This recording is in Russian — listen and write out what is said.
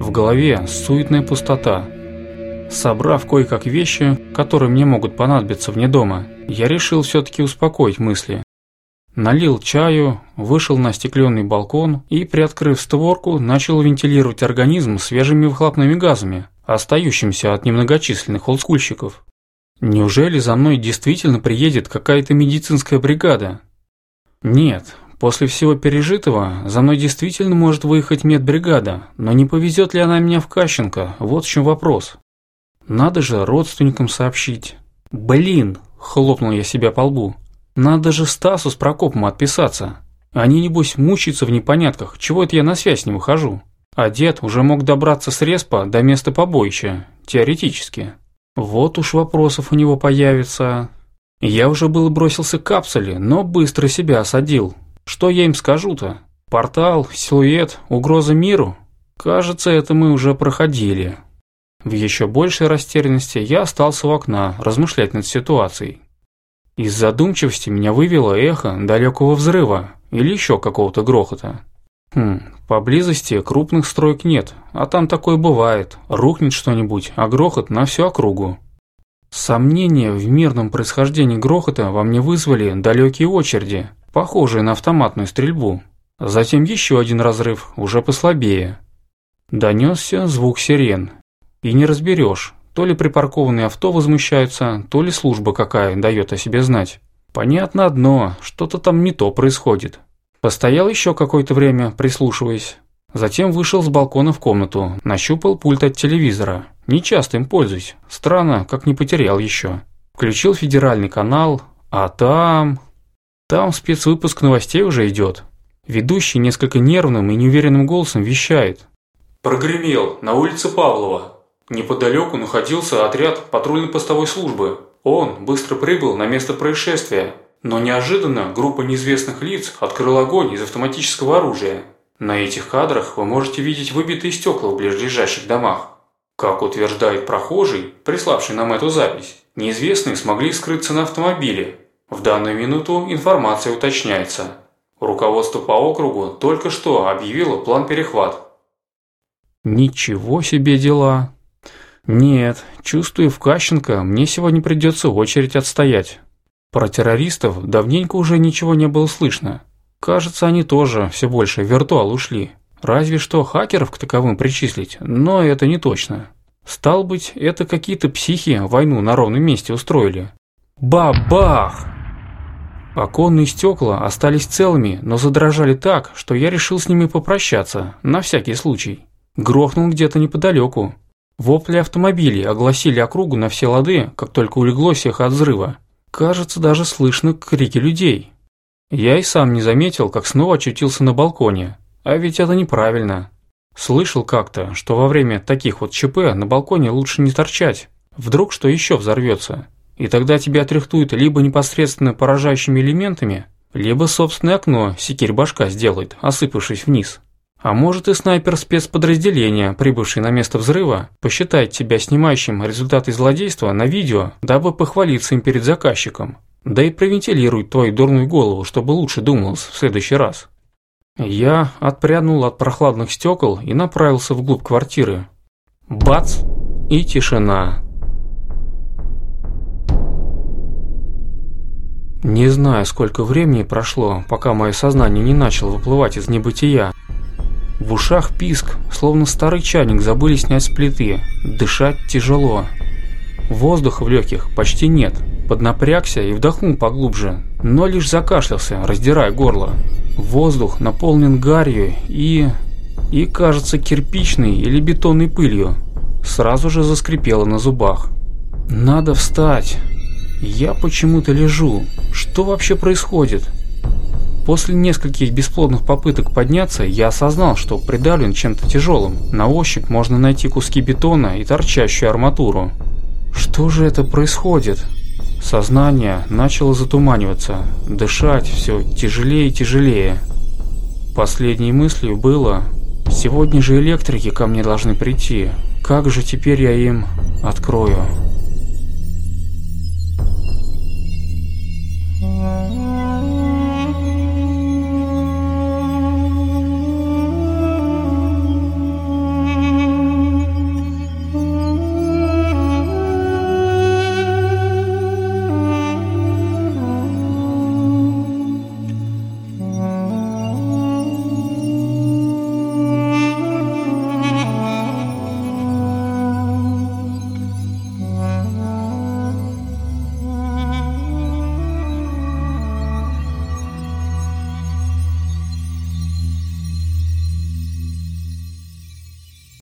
В голове суетная пустота. Собрав кое-как вещи, которые мне могут понадобиться вне дома, я решил все-таки успокоить мысли. Налил чаю, вышел на стекленный балкон и, приоткрыв створку, начал вентилировать организм свежими выхлопными газами, остающимся от немногочисленных олдскульщиков. Неужели за мной действительно приедет какая-то медицинская бригада? Нет, После всего пережитого за мной действительно может выехать медбригада, но не повезет ли она меня в Кащенко, вот в чем вопрос. Надо же родственникам сообщить. Блин, хлопнул я себя по лбу. Надо же Стасу с Прокопом отписаться. Они, небось, мучаются в непонятках, чего это я на связь не выхожу. А дед уже мог добраться с респа до места побоища, теоретически. Вот уж вопросов у него появится. Я уже было бросился к капсуле, но быстро себя осадил. Что я им скажу-то? Портал, силуэт, угроза миру? Кажется, это мы уже проходили. В еще большей растерянности я остался у окна, размышлять над ситуацией. Из задумчивости меня вывело эхо далекого взрыва или еще какого-то грохота. Хм, поблизости крупных строек нет, а там такое бывает, рухнет что-нибудь, а грохот на всю округу. Сомнения в мирном происхождении грохота во мне вызвали далекие очереди – похожие на автоматную стрельбу. Затем еще один разрыв, уже послабее. Донесся звук сирен. И не разберешь, то ли припаркованные авто возмущаются, то ли служба какая дает о себе знать. Понятно одно, что-то там не то происходит. Постоял еще какое-то время, прислушиваясь. Затем вышел с балкона в комнату, нащупал пульт от телевизора. Не часто им пользуюсь, странно, как не потерял еще. Включил федеральный канал, а там... Там спецвыпуск новостей уже идет. Ведущий несколько нервным и неуверенным голосом вещает. Прогремел на улице Павлова. Неподалеку находился отряд патрульно-постовой службы. Он быстро прибыл на место происшествия, но неожиданно группа неизвестных лиц открыла огонь из автоматического оружия. На этих кадрах вы можете видеть выбитые стекла в ближайших домах. Как утверждает прохожий, приславший нам эту запись, неизвестные смогли скрыться на автомобиле, в данную минуту информация уточняется. Руководство по округу только что объявило план перехват. Ничего себе дела. Нет, чувствую в Кащенко, мне сегодня придется очередь отстоять. Про террористов давненько уже ничего не было слышно. Кажется, они тоже все больше в виртуал ушли. Разве что хакеров к таковым причислить, но это не точно. Стал быть, это какие-то психи войну на ровном месте устроили. Бабах! Оконные стекла остались целыми, но задрожали так, что я решил с ними попрощаться, на всякий случай. Грохнул где-то неподалеку. Вопли автомобилей огласили округу на все лады, как только улеглось их от взрыва. Кажется, даже слышно крики людей. Я и сам не заметил, как снова очутился на балконе. А ведь это неправильно. Слышал как-то, что во время таких вот ЧП на балконе лучше не торчать. Вдруг что еще взорвется. И тогда тебя отряхтуют либо непосредственно поражающими элементами, либо собственное окно секирь-башка сделает, осыпавшись вниз. А может и снайпер спецподразделения, прибывший на место взрыва, посчитает тебя снимающим результаты злодейства на видео, дабы похвалиться им перед заказчиком. Да и провентилирует твою дурную голову, чтобы лучше думалось в следующий раз. Я отпрянул от прохладных стекол и направился вглубь квартиры. Бац! И тишина. Не знаю, сколько времени прошло, пока мое сознание не начало выплывать из небытия. В ушах писк, словно старый чайник забыли снять с плиты. Дышать тяжело. Воздуха в легких почти нет. Поднапрягся и вдохнул поглубже, но лишь закашлялся, раздирая горло. Воздух наполнен гарью и... и, кажется, кирпичной или бетонной пылью. Сразу же заскрипело на зубах. «Надо встать!» Я почему-то лежу, что вообще происходит? После нескольких бесплодных попыток подняться, я осознал, что придавлен чем-то тяжелым. На ощупь можно найти куски бетона и торчащую арматуру. Что же это происходит? Сознание начало затуманиваться, дышать все тяжелее и тяжелее. Последней мыслью было «Сегодня же электрики ко мне должны прийти, как же теперь я им открою?»